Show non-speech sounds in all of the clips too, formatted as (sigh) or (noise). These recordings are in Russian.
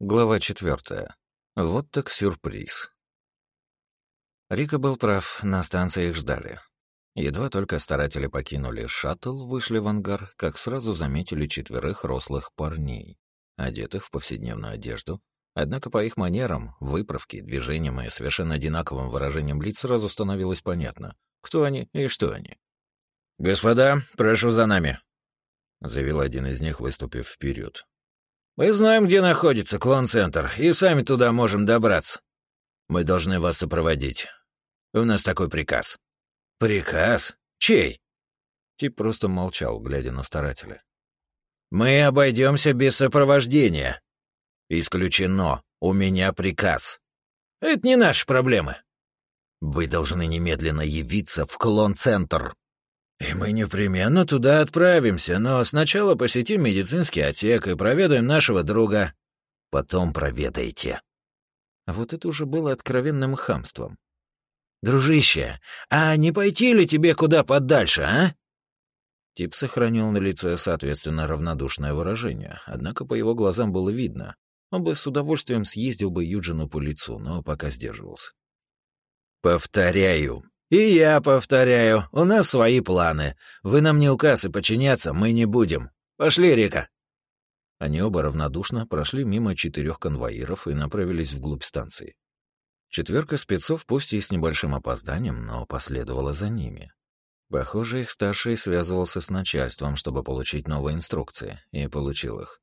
Глава четвертая. Вот так сюрприз. Рика был прав, на станции их ждали. Едва только старатели покинули шаттл, вышли в ангар, как сразу заметили четверых рослых парней, одетых в повседневную одежду. Однако по их манерам, выправке, движениям и совершенно одинаковым выражением лиц сразу становилось понятно, кто они и что они. «Господа, прошу за нами», — заявил один из них, выступив вперед. Мы знаем, где находится клон-центр, и сами туда можем добраться. Мы должны вас сопроводить. У нас такой приказ». «Приказ? Чей?» Тип просто молчал, глядя на старателя. «Мы обойдемся без сопровождения». «Исключено. У меня приказ». «Это не наши проблемы». «Вы должны немедленно явиться в клон-центр». «И мы непременно туда отправимся, но сначала посетим медицинский отсек и проведаем нашего друга. Потом проведайте». Вот это уже было откровенным хамством. «Дружище, а не пойти ли тебе куда подальше, а?» Тип сохранил на лице, соответственно, равнодушное выражение, однако по его глазам было видно. Он бы с удовольствием съездил бы Юджину по лицу, но пока сдерживался. «Повторяю, «И я повторяю, у нас свои планы. Вы нам не указ и подчиняться мы не будем. Пошли, Рика!» Они оба равнодушно прошли мимо четырех конвоиров и направились вглубь станции. Четверка спецов, пусть и с небольшим опозданием, но последовала за ними. Похоже, их старший связывался с начальством, чтобы получить новые инструкции, и получил их.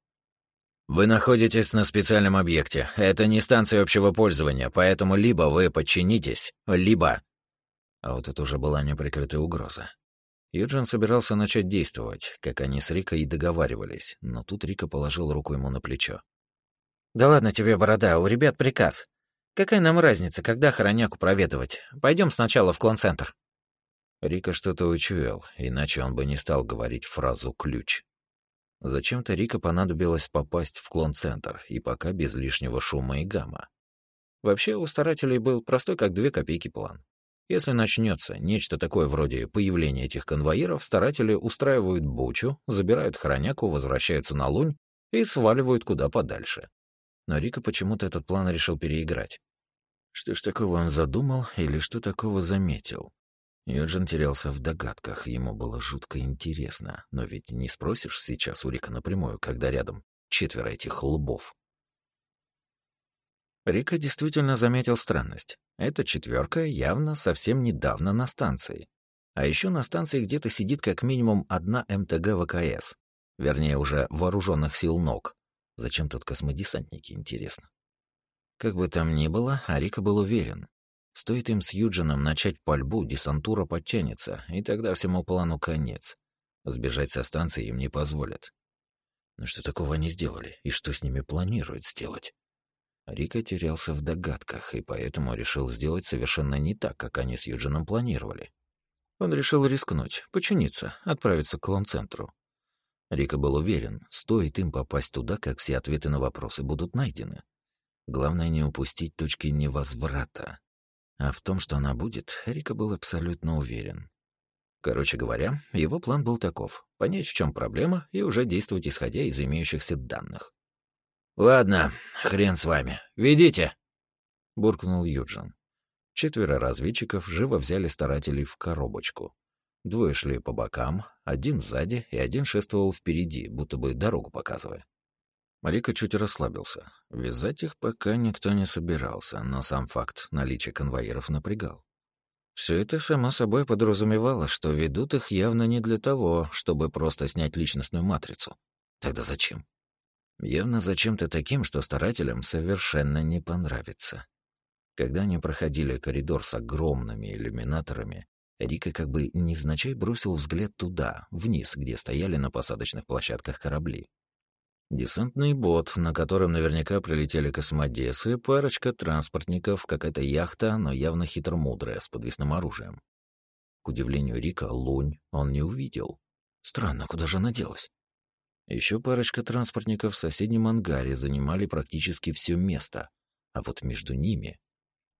«Вы находитесь на специальном объекте. Это не станция общего пользования, поэтому либо вы подчинитесь, либо а вот это уже была неприкрытая угроза. Юджин собирался начать действовать, как они с Рикой и договаривались, но тут Рика положил руку ему на плечо. «Да ладно тебе, борода, у ребят приказ. Какая нам разница, когда хороняку проведывать? Пойдем сначала в клон-центр». Рика что-то учуял, иначе он бы не стал говорить фразу «ключ». Зачем-то Рика понадобилось попасть в клон-центр, и пока без лишнего шума и гамма. Вообще, у старателей был простой как две копейки план. Если начнется нечто такое вроде появления этих конвоиров, старатели устраивают бучу, забирают хроняку, возвращаются на лунь и сваливают куда подальше. Но Рика почему-то этот план решил переиграть. Что ж такого он задумал или что такого заметил? Юджин терялся в догадках, ему было жутко интересно, но ведь не спросишь сейчас у Рика напрямую, когда рядом четверо этих лбов. Рика действительно заметил странность. Эта четверка явно совсем недавно на станции. А еще на станции где-то сидит как минимум одна МТГ ВКС. Вернее, уже вооруженных сил НОК. Зачем тут космодесантники, интересно? Как бы там ни было, Арика был уверен. Стоит им с Юджином начать пальбу, десантура подтянется, и тогда всему плану конец. Сбежать со станции им не позволят. Но что такого они сделали, и что с ними планируют сделать? Рика терялся в догадках и поэтому решил сделать совершенно не так, как они с Юджином планировали. Он решил рискнуть, починиться, отправиться к клон-центру. Рика был уверен, стоит им попасть туда, как все ответы на вопросы будут найдены. Главное не упустить точки невозврата. А в том, что она будет, Рика был абсолютно уверен. Короче говоря, его план был таков — понять, в чем проблема, и уже действовать исходя из имеющихся данных. «Ладно, хрен с вами. Ведите!» — буркнул Юджин. Четверо разведчиков живо взяли старателей в коробочку. Двое шли по бокам, один сзади и один шествовал впереди, будто бы дорогу показывая. Марика чуть расслабился. Вязать их пока никто не собирался, но сам факт наличия конвоиров напрягал. Все это само собой подразумевало, что ведут их явно не для того, чтобы просто снять личностную матрицу. Тогда зачем? Явно зачем-то таким, что старателям совершенно не понравится. Когда они проходили коридор с огромными иллюминаторами, Рика как бы невзначай бросил взгляд туда, вниз, где стояли на посадочных площадках корабли. Десантный бот, на котором наверняка прилетели космодесы, парочка транспортников, какая-то яхта, но явно хитромудрая, с подвесным оружием. К удивлению Рика, лунь он не увидел. Странно, куда же она делась? Еще парочка транспортников в соседнем ангаре занимали практически все место, а вот между ними...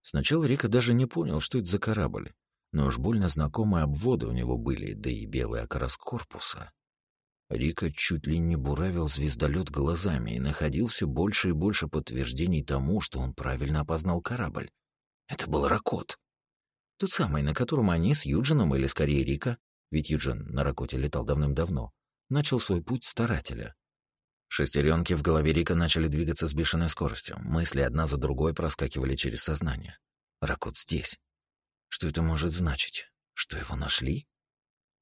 Сначала Рика даже не понял, что это за корабль, но уж больно знакомые обводы у него были, да и белый окрас корпуса. Рика чуть ли не буравил звездолет глазами и находил все больше и больше подтверждений тому, что он правильно опознал корабль. Это был Ракот. Тот самый, на котором они с Юджином, или скорее Рика, ведь Юджин на Ракоте летал давным-давно, начал свой путь старателя. Шестеренки в голове Рика начали двигаться с бешеной скоростью. Мысли одна за другой проскакивали через сознание. Ракот здесь. Что это может значить? Что его нашли?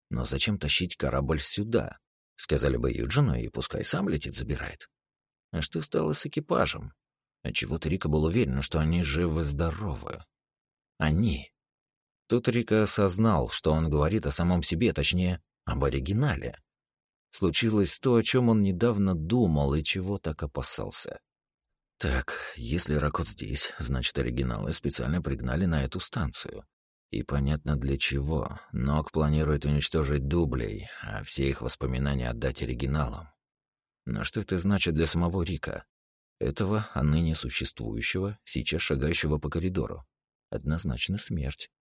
Но зачем тащить корабль сюда? Сказали бы Юджину, и пускай сам летит, забирает. А что стало с экипажем? Отчего-то Рика был уверен, что они живы-здоровы. Они. Тут Рика осознал, что он говорит о самом себе, точнее, об оригинале. Случилось то, о чем он недавно думал и чего так опасался. Так, если Ракот здесь, значит, оригиналы специально пригнали на эту станцию. И понятно для чего. Нок планирует уничтожить дублей, а все их воспоминания отдать оригиналам. Но что это значит для самого Рика? Этого, а ныне существующего, сейчас шагающего по коридору. Однозначно смерть.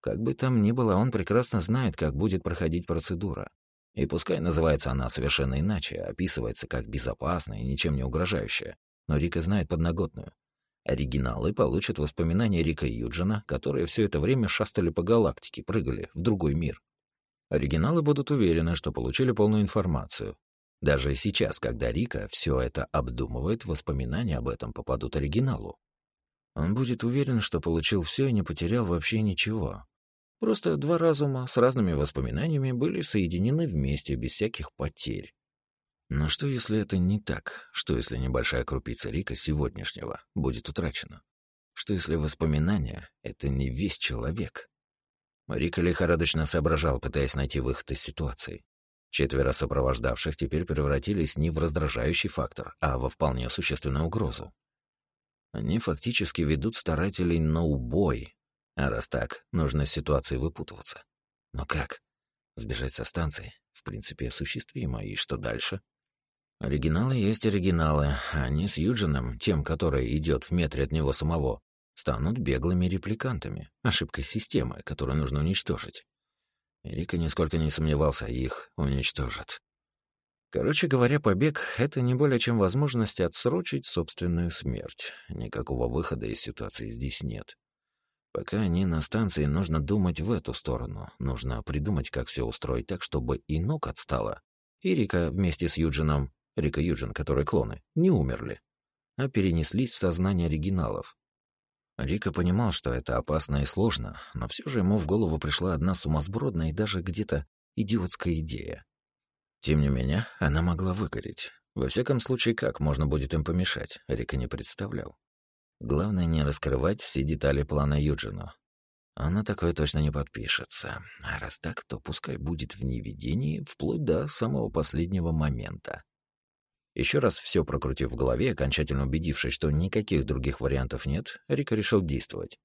Как бы там ни было, он прекрасно знает, как будет проходить процедура. И пускай называется она совершенно иначе, описывается как безопасная и ничем не угрожающая, но Рика знает подноготную. Оригиналы получат воспоминания Рика и Юджина, которые все это время шастали по галактике, прыгали в другой мир. Оригиналы будут уверены, что получили полную информацию. Даже сейчас, когда Рика все это обдумывает, воспоминания об этом попадут оригиналу. Он будет уверен, что получил все и не потерял вообще ничего. Просто два разума с разными воспоминаниями были соединены вместе без всяких потерь. Но что, если это не так? Что, если небольшая крупица Рика сегодняшнего будет утрачена? Что, если воспоминания — это не весь человек? Рика лихорадочно соображал, пытаясь найти выход из ситуации. Четверо сопровождавших теперь превратились не в раздражающий фактор, а во вполне существенную угрозу. Они фактически ведут старателей на убой, а раз так, нужно из ситуации выпутываться. Но как? Сбежать со станции? В принципе, осуществимо. И что дальше? Оригиналы есть оригиналы. Они с Юджином, тем, который идет в метре от него самого, станут беглыми репликантами, ошибкой системы, которую нужно уничтожить. Рика нисколько не сомневался, их уничтожат. Короче говоря, побег — это не более чем возможность отсрочить собственную смерть. Никакого выхода из ситуации здесь нет. Пока они на станции, нужно думать в эту сторону. Нужно придумать, как все устроить так, чтобы и ног отстала. И Рика вместе с Юджином Рика Юджин, которые клоны, не умерли, а перенеслись в сознание оригиналов. Рика понимал, что это опасно и сложно, но все же ему в голову пришла одна сумасбродная и даже где-то идиотская идея. Тем не менее, она могла выгореть. Во всяком случае, как можно будет им помешать, Рика не представлял. Главное не раскрывать все детали плана Юджину. Он на такое точно не подпишется. А раз так, то пускай будет в неведении вплоть до самого последнего момента. Еще раз все прокрутив в голове, окончательно убедившись, что никаких других вариантов нет, Рика решил действовать.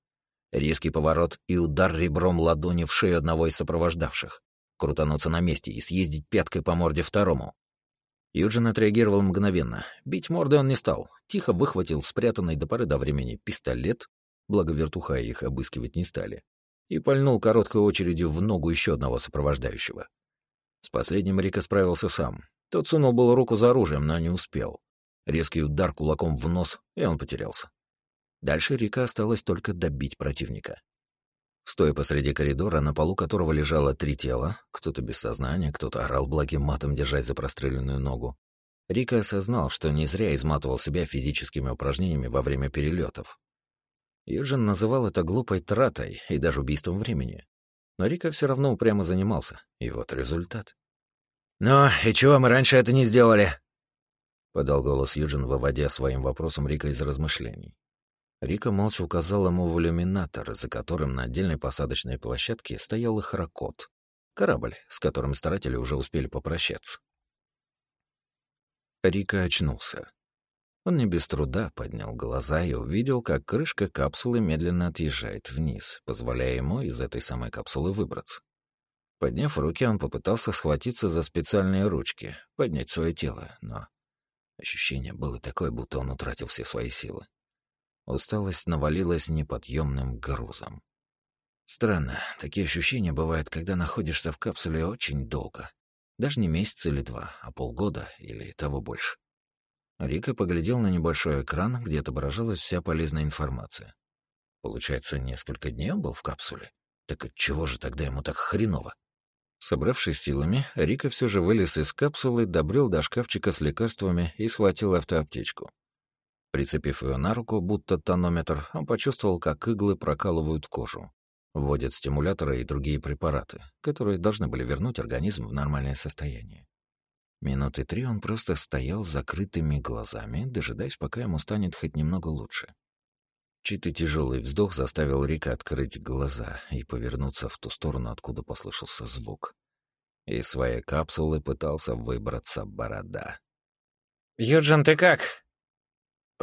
Резкий поворот и удар ребром ладони в шею одного из сопровождавших. Крутануться на месте и съездить пяткой по морде второму. Юджин отреагировал мгновенно. Бить мордой он не стал. Тихо выхватил спрятанный до поры до времени пистолет, благо вертуха их обыскивать не стали, и пальнул короткой очередью в ногу еще одного сопровождающего. С последним Рика справился сам. Тот сунул было руку за оружием, но не успел. Резкий удар кулаком в нос, и он потерялся. Дальше Рика осталось только добить противника. Стоя посреди коридора, на полу которого лежало три тела, кто-то без сознания, кто-то орал благим матом, держась за простреленную ногу, Рика осознал, что не зря изматывал себя физическими упражнениями во время перелетов. Юджин называл это глупой тратой и даже убийством времени. Но Рика все равно упрямо занимался, и вот результат. «Ну, и чего мы раньше это не сделали?» — подал голос Юджин, выводя своим вопросом Рика из размышлений. Рика молча указал ему в иллюминатор, за которым на отдельной посадочной площадке стоял их корабль, с которым старатели уже успели попрощаться. Рика очнулся. Он не без труда поднял глаза и увидел, как крышка капсулы медленно отъезжает вниз, позволяя ему из этой самой капсулы выбраться. Подняв руки, он попытался схватиться за специальные ручки, поднять свое тело, но ощущение было такое, будто он утратил все свои силы. Усталость навалилась неподъемным грузом. Странно, такие ощущения бывают, когда находишься в капсуле очень долго. Даже не месяц или два, а полгода или того больше. Рика поглядел на небольшой экран, где отображалась вся полезная информация. Получается, несколько дней он был в капсуле? Так чего же тогда ему так хреново? Собравшись силами, Рика все же вылез из капсулы, добрел до шкафчика с лекарствами и схватил автоаптечку. Прицепив ее на руку, будто тонометр, он почувствовал, как иглы прокалывают кожу. Вводят стимуляторы и другие препараты, которые должны были вернуть организм в нормальное состояние. Минуты три он просто стоял с закрытыми глазами, дожидаясь, пока ему станет хоть немного лучше. Чей-то тяжелый вздох заставил Рика открыть глаза и повернуться в ту сторону, откуда послышался звук. Из своей капсулы пытался выбраться борода. «Юджин, ты как?»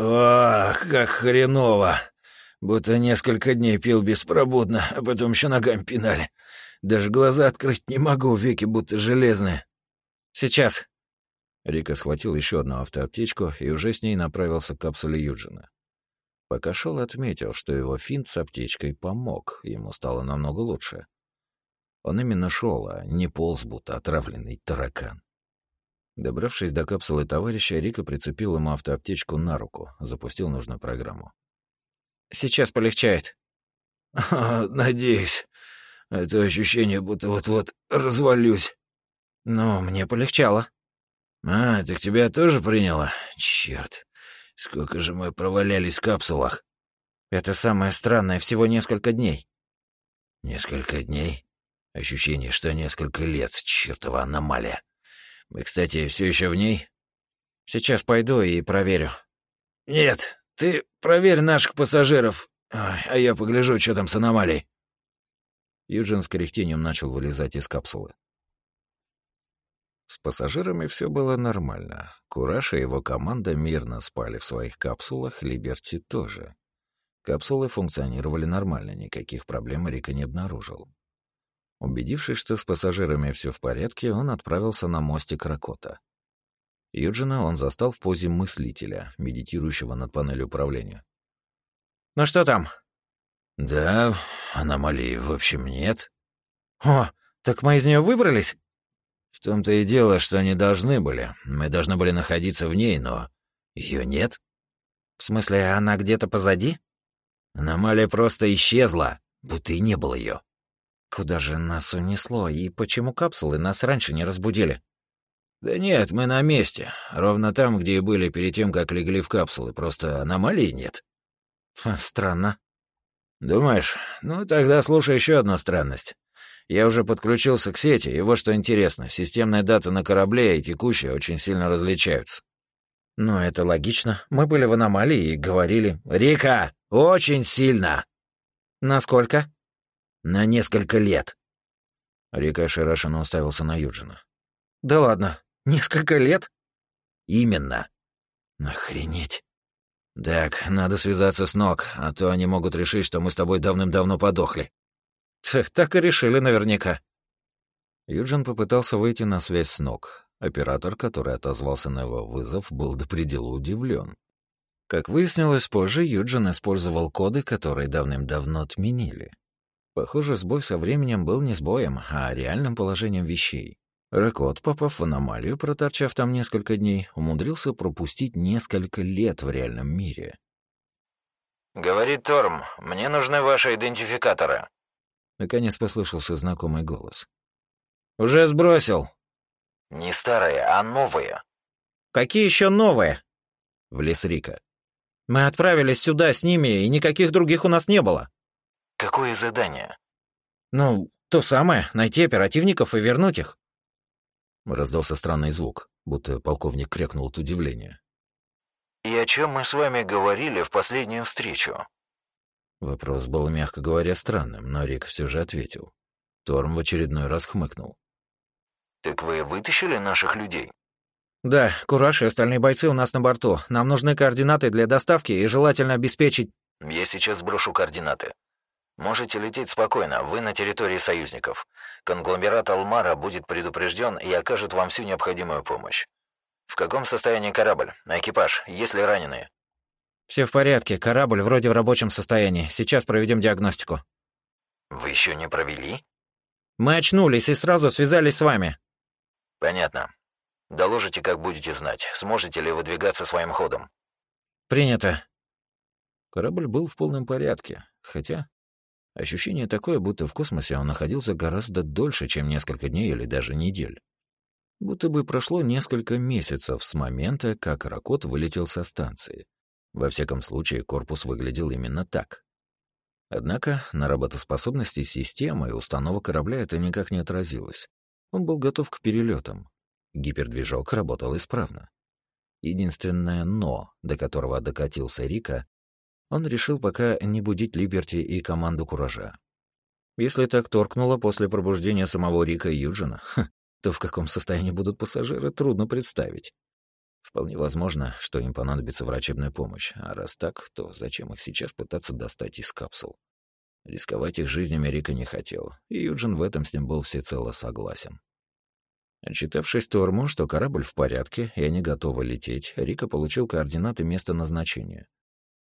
«Ох, как хреново! Будто несколько дней пил беспробудно, а потом еще ногами пинали. Даже глаза открыть не могу, веки будто железные». «Сейчас». Рика схватил еще одну автоаптечку и уже с ней направился к капсуле Юджина. Пока шел, отметил, что его финт с аптечкой помог, ему стало намного лучше. Он именно шел, а не полз, будто отравленный таракан. Добравшись до капсулы товарища, Рика прицепил ему автоаптечку на руку, запустил нужную программу. «Сейчас полегчает». «Надеюсь. Это ощущение, будто вот-вот развалюсь». «Ну, мне полегчало». «А, так тебя тоже приняло? Черт. Сколько же мы провалялись в капсулах? Это самое странное, всего несколько дней. Несколько дней? Ощущение, что несколько лет, чертова аномалия. Мы, кстати, все еще в ней? Сейчас пойду и проверю. Нет, ты проверь наших пассажиров, а я погляжу, что там с аномалией. Юджин с кряхтением начал вылезать из капсулы. С пассажирами все было нормально. Кураж и его команда мирно спали в своих капсулах, Либерти тоже. Капсулы функционировали нормально, никаких проблем Рика не обнаружил. Убедившись, что с пассажирами все в порядке, он отправился на мостик Ракота. Юджина он застал в позе мыслителя, медитирующего над панелью управления. «Ну что там?» «Да, аномалии в общем нет». «О, так мы из нее выбрались?» В том-то и дело, что они должны были. Мы должны были находиться в ней, но ее нет. В смысле, она где-то позади? Аномалия просто исчезла, будто и не было ее. Куда же нас унесло, и почему капсулы нас раньше не разбудили? Да нет, мы на месте. Ровно там, где и были перед тем, как легли в капсулы. Просто аномалии нет. Странно. Думаешь? Ну, тогда слушай еще одну странность. Я уже подключился к сети, и вот что интересно, системная дата на корабле и текущая очень сильно различаются. Ну, это логично. Мы были в аномалии и говорили... «Рика! Очень сильно!» «Насколько?» «На несколько лет». Рика ошарашенно уставился на Юджина. «Да ладно, несколько лет?» «Именно». «Охренеть». «Так, надо связаться с Ног, а то они могут решить, что мы с тобой давным-давно подохли». Так и решили наверняка. Юджин попытался выйти на связь с ног. Оператор, который отозвался на его вызов, был до предела удивлен. Как выяснилось позже, Юджин использовал коды, которые давным-давно отменили. Похоже, сбой со временем был не сбоем, а реальным положением вещей. Ракот, попав в аномалию, проторчав там несколько дней, умудрился пропустить несколько лет в реальном мире. «Говорит Торм, мне нужны ваши идентификаторы». Наконец послышался знакомый голос. «Уже сбросил». «Не старые, а новые». «Какие еще новые?» Влез Рика. «Мы отправились сюда с ними, и никаких других у нас не было». «Какое задание?» «Ну, то самое — найти оперативников и вернуть их». Раздался странный звук, будто полковник крякнул от удивления. «И о чем мы с вами говорили в последнюю встречу?» Вопрос был, мягко говоря, странным, но Рик все же ответил. Торм в очередной раз хмыкнул. «Так вы вытащили наших людей?» «Да, Кураж и остальные бойцы у нас на борту. Нам нужны координаты для доставки и желательно обеспечить...» «Я сейчас сброшу координаты. Можете лететь спокойно, вы на территории союзников. Конгломерат Алмара будет предупрежден и окажет вам всю необходимую помощь. В каком состоянии корабль? Экипаж? Есть ли раненые?» «Все в порядке, корабль вроде в рабочем состоянии. Сейчас проведем диагностику». «Вы еще не провели?» «Мы очнулись и сразу связались с вами». Понятно. Доложите, как будете знать. Сможете ли выдвигаться своим ходом? Принято. Корабль был в полном порядке, хотя ощущение такое, будто в космосе он находился гораздо дольше, чем несколько дней или даже недель. Будто бы прошло несколько месяцев с момента, как Ракот вылетел со станции. Во всяком случае, корпус выглядел именно так. Однако на работоспособности системы и установок корабля это никак не отразилось. Он был готов к перелетам. Гипердвижок работал исправно. Единственное «но», до которого докатился Рика, он решил пока не будить Либерти и команду Куража. Если так торкнуло после пробуждения самого Рика и Юджина, (laughs) ха, то в каком состоянии будут пассажиры, трудно представить. Вполне возможно, что им понадобится врачебная помощь, а раз так, то зачем их сейчас пытаться достать из капсул? Рисковать их жизнями Рика не хотел, и Юджин в этом с ним был всецело согласен. Отчитавшись Торму, что корабль в порядке и они готовы лететь, Рика получил координаты места назначения.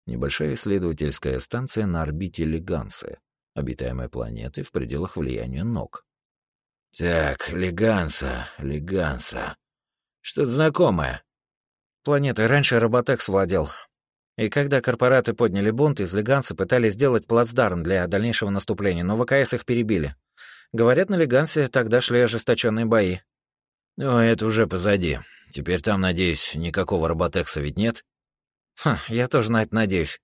Небольшая исследовательская станция на орбите Легансы, обитаемой планеты в пределах влияния ног. «Так, Леганса, Леганса. Что-то знакомое». Планетой раньше Роботекс владел. И когда корпораты подняли бунт, из Леганса пытались сделать плацдарм для дальнейшего наступления, но ВКС их перебили. Говорят, на Легансе тогда шли ожесточенные бои. «Ну, это уже позади. Теперь там, надеюсь, никакого роботекса ведь нет?» «Ха, я тоже на это надеюсь».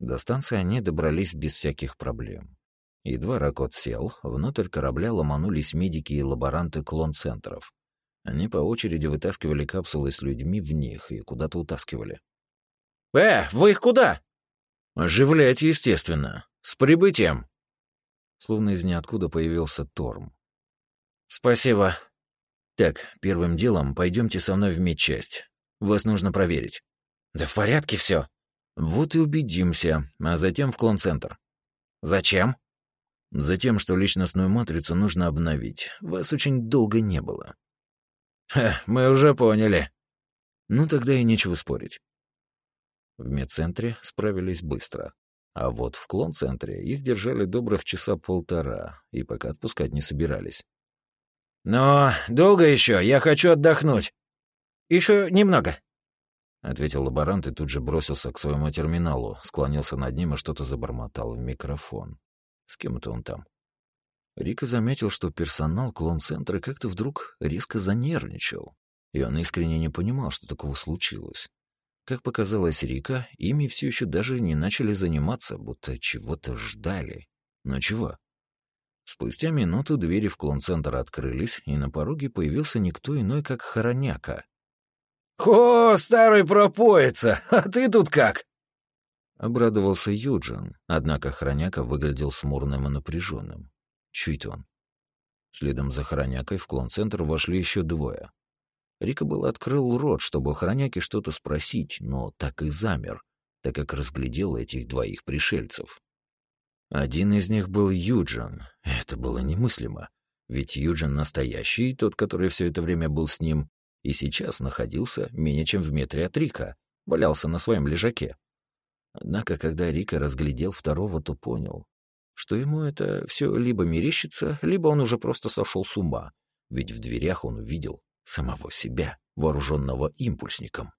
До станции они добрались без всяких проблем. Едва Ракот сел, внутрь корабля ломанулись медики и лаборанты клон-центров. Они по очереди вытаскивали капсулы с людьми в них и куда-то утаскивали. «Э, вы их куда?» «Оживлять, естественно. С прибытием!» Словно из ниоткуда появился Торм. «Спасибо». «Так, первым делом пойдемте со мной в медчасть. Вас нужно проверить». «Да в порядке все. «Вот и убедимся, а затем в клон-центр». «Зачем?» «Затем, что личностную матрицу нужно обновить. Вас очень долго не было». «Ха, мы уже поняли». «Ну, тогда и нечего спорить». В медцентре справились быстро. А вот в клон-центре их держали добрых часа полтора, и пока отпускать не собирались. «Но долго еще? Я хочу отдохнуть». Еще немного», — ответил лаборант и тут же бросился к своему терминалу, склонился над ним и что-то забормотал в микрофон. С кем это он там? Рика заметил, что персонал клон-центра как-то вдруг резко занервничал, и он искренне не понимал, что такого случилось. Как показалось Рика, ими все еще даже не начали заниматься, будто чего-то ждали. Но чего? Спустя минуту двери в клон-центр открылись, и на пороге появился никто иной, как Хороняка. «О, старый пропоица! А ты тут как?» Обрадовался Юджин, однако Хороняка выглядел смурным и напряженным. Чуть он. Следом за Хронякой в клон-центр вошли еще двое. Рика был открыл рот, чтобы у Хроняки что-то спросить, но так и замер, так как разглядел этих двоих пришельцев. Один из них был Юджин. Это было немыслимо. Ведь Юджин настоящий, тот, который все это время был с ним, и сейчас находился менее чем в метре от Рика, валялся на своем лежаке. Однако, когда Рика разглядел второго, то понял, что ему это все либо мерещится, либо он уже просто сошел с ума, ведь в дверях он увидел самого себя, вооруженного импульсником.